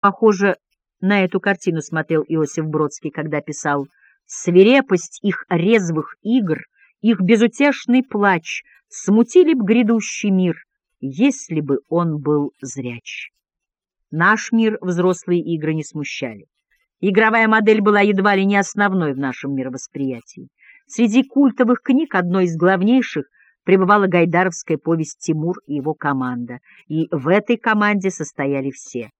Похоже, на эту картину смотрел Иосиф Бродский, когда писал «Свирепость их резвых игр, их безутешный плач смутили б грядущий мир, если бы он был зряч». Наш мир взрослые игры не смущали. Игровая модель была едва ли не основной в нашем мировосприятии. Среди культовых книг одной из главнейших пребывала гайдаровская повесть «Тимур и его команда», и в этой команде состояли все.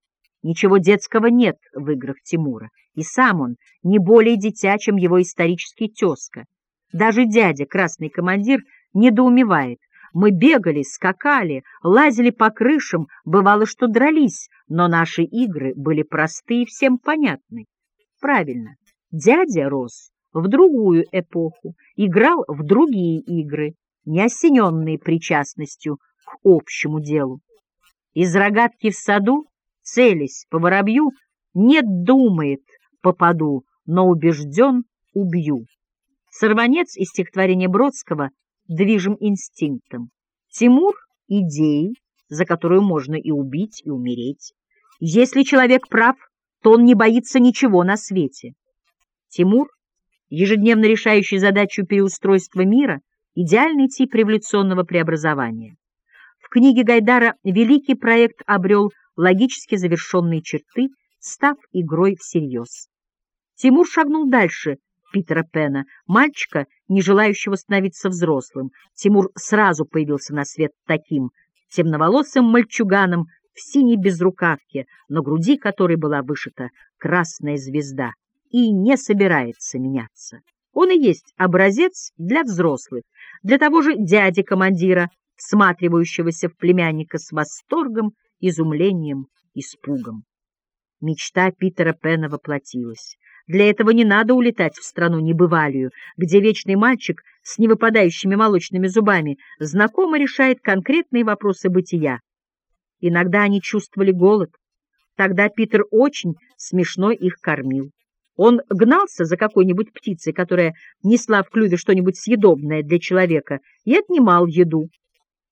Ничего детского нет в играх Тимура, и сам он не более дитя, чем его исторический тезка. Даже дядя, красный командир, недоумевает. Мы бегали, скакали, лазили по крышам, бывало, что дрались, но наши игры были простые и всем понятны. Правильно, дядя рос в другую эпоху, играл в другие игры, не осененные причастностью к общему делу. Из рогатки в саду, целясь по воробью, не думает «попаду», но убежден «убью». Сорванец из стихотворения Бродского движим инстинктом. Тимур — идеей, за которую можно и убить, и умереть. Если человек прав, то он не боится ничего на свете. Тимур, ежедневно решающий задачу переустройства мира, идеальный тип революционного преобразования. В книге Гайдара великий проект обрел логически завершенные черты, став игрой всерьез. Тимур шагнул дальше Питера Пена, мальчика, не желающего становиться взрослым. Тимур сразу появился на свет таким темноволосым мальчуганом в синей безрукавке, на груди которой была вышита красная звезда, и не собирается меняться. Он и есть образец для взрослых, для того же дяди-командира, всматривающегося в племянника с восторгом, изумлением, испугом. Мечта Питера Пена воплотилась. Для этого не надо улетать в страну небывалию, где вечный мальчик с невыпадающими молочными зубами знакомо решает конкретные вопросы бытия. Иногда они чувствовали голод. Тогда Питер очень смешно их кормил. Он гнался за какой-нибудь птицей, которая несла в клюве что-нибудь съедобное для человека, и отнимал еду.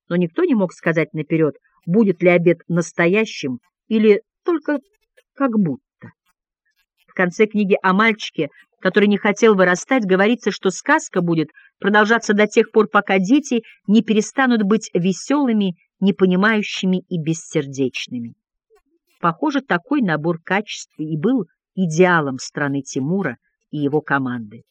Но никто не мог сказать наперед, будет ли обед настоящим или только как будто. В конце книги о мальчике, который не хотел вырастать, говорится, что сказка будет продолжаться до тех пор, пока дети не перестанут быть веселыми, непонимающими и бессердечными. Похоже, такой набор качеств и был идеалом страны Тимура и его команды.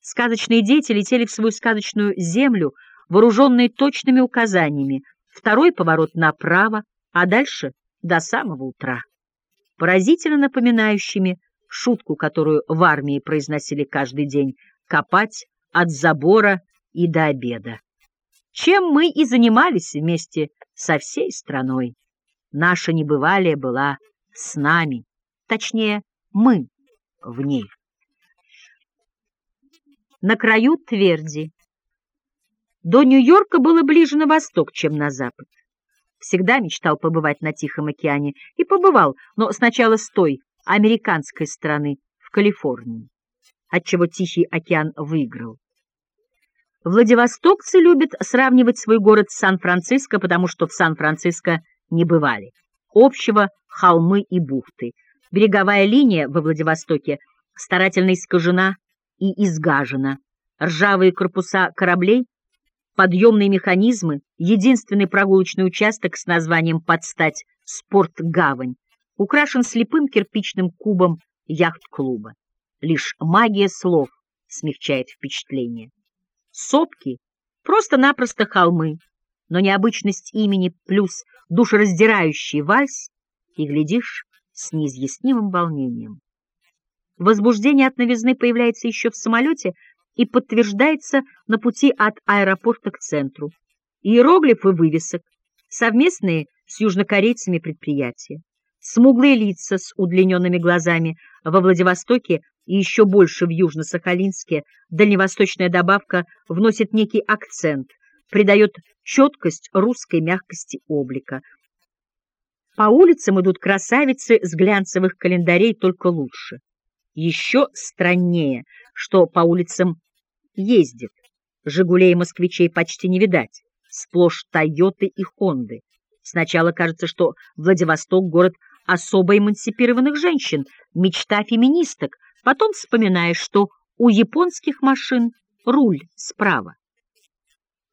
Сказочные дети летели в свою сказочную землю, вооруженные точными указаниями, второй поворот направо, а дальше до самого утра поразительно напоминающими шутку, которую в армии произносили каждый день — копать от забора и до обеда. Чем мы и занимались вместе со всей страной. Наша небывалия была с нами, точнее, мы в ней. На краю тверди. До Нью-Йорка было ближе на восток, чем на запад всегда мечтал побывать на Тихом океане, и побывал, но сначала с той, американской стороны, в Калифорнии, отчего Тихий океан выиграл. Владивостокцы любят сравнивать свой город с Сан-Франциско, потому что в Сан-Франциско не бывали. Общего — холмы и бухты. Береговая линия во Владивостоке старательно искажена и изгажена. Ржавые корпуса кораблей подъемные механизмы, единственный прогулочный участок с названием «Подстать Спортгавань», украшен слепым кирпичным кубом яхт-клуба. Лишь магия слов смягчает впечатление. Сопки — просто-напросто холмы, но необычность имени плюс душераздирающий вальс, и, глядишь, с неизъяснимым волнением. Возбуждение от новизны появляется еще в самолете — и подтверждается на пути от аэропорта к центру. Иероглифы вывесок, совместные с южнокорейцами предприятия, смуглые лица с удлиненными глазами во Владивостоке и еще больше в Южно-Сахалинске, дальневосточная добавка вносит некий акцент, придает четкость русской мягкости облика. По улицам идут красавицы с глянцевых календарей только лучше. Еще страннее, что по улицам ездит. «Жигулей» и «Москвичей» почти не видать. Сплошь «Тойоты» и «Хонды». Сначала кажется, что Владивосток — город особо эмансипированных женщин, мечта феминисток, потом вспоминаешь, что у японских машин руль справа.